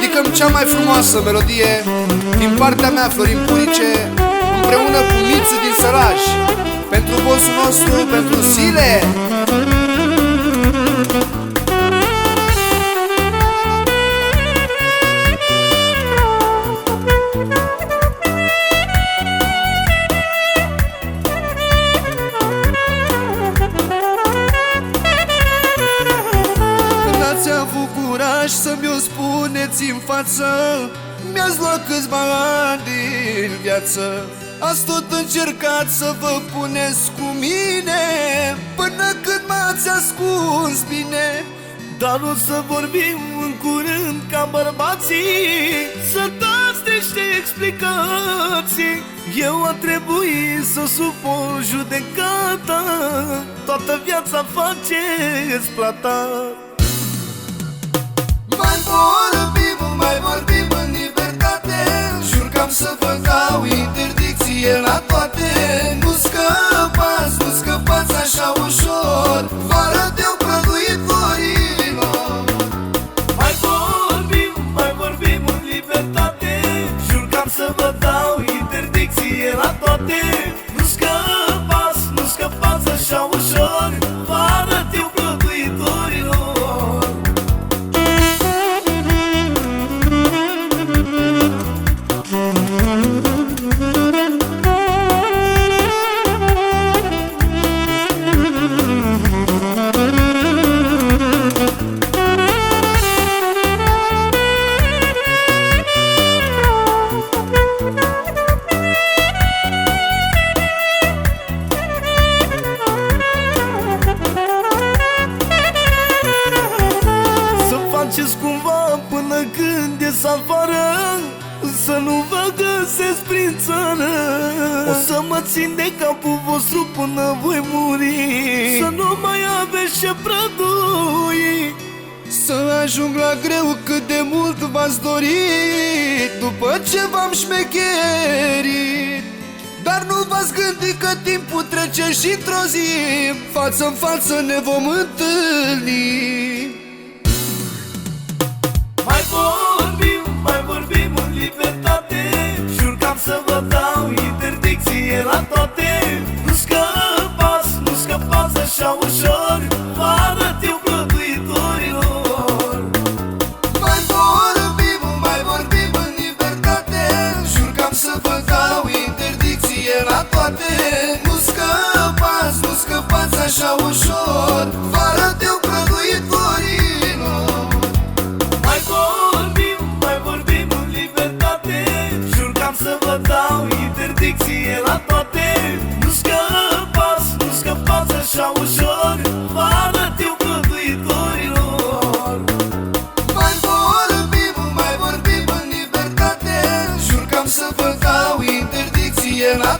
Dedicăm cea mai frumoasă melodie Din partea mea, Florin Purice Împreună cu Mițu din Săraș Pentru bossul nostru, pentru Sile Când ați avut curaj să mi-o spuneți în față. Mi-ați luat câțiva ani din viață. Ați tot încercat să vă puneți cu mine Până când m-ați ascuns bine. Dar o să vorbim în curând ca bărbații. Să dați niște explicații. Eu a trebuit să supun judecata Toată viața faceți plata Mai vorbim, mai vorbim în libertate. Jur că am să vă dau interdicție la toate. Nu scăpați, nu scăpați așa ușor. Vă arăt eu prăduitorilor Mai vorbim, mai vorbim în libertate. Jur că am să vă dau cumva până când ies afară Să nu vă găsesc prin țară. O să mă țin de capul vostru până voi muri. Să nu mai aveți ce prădui Să ajung la greu cât de mult v-ați dorit După ce v-am șmecherit Dar nu v-ați gândit că timpul trece și într-o zi Față-n față ne vom întâlni interdicție la toate Nu scăpați, nu scăpați așa ușor Vă arăt eu prăduitorilor Mai vorbim, mai vorbim în libertate Jur că am să vă dau interdicție la toate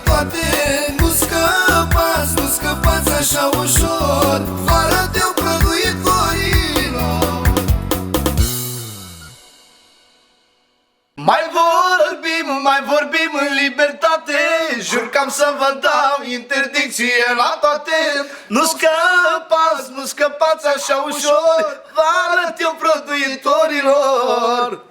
toate Nu scăpați, nu scăpați așa ușor. Vă arăt eu prăduitorilor Mai vorbim, mai vorbim în libertate. Jur că am să vă dau interdicție la toate. Nu scăpați, nu scăpați așa ușor. Vă arăt eu prăduitorilor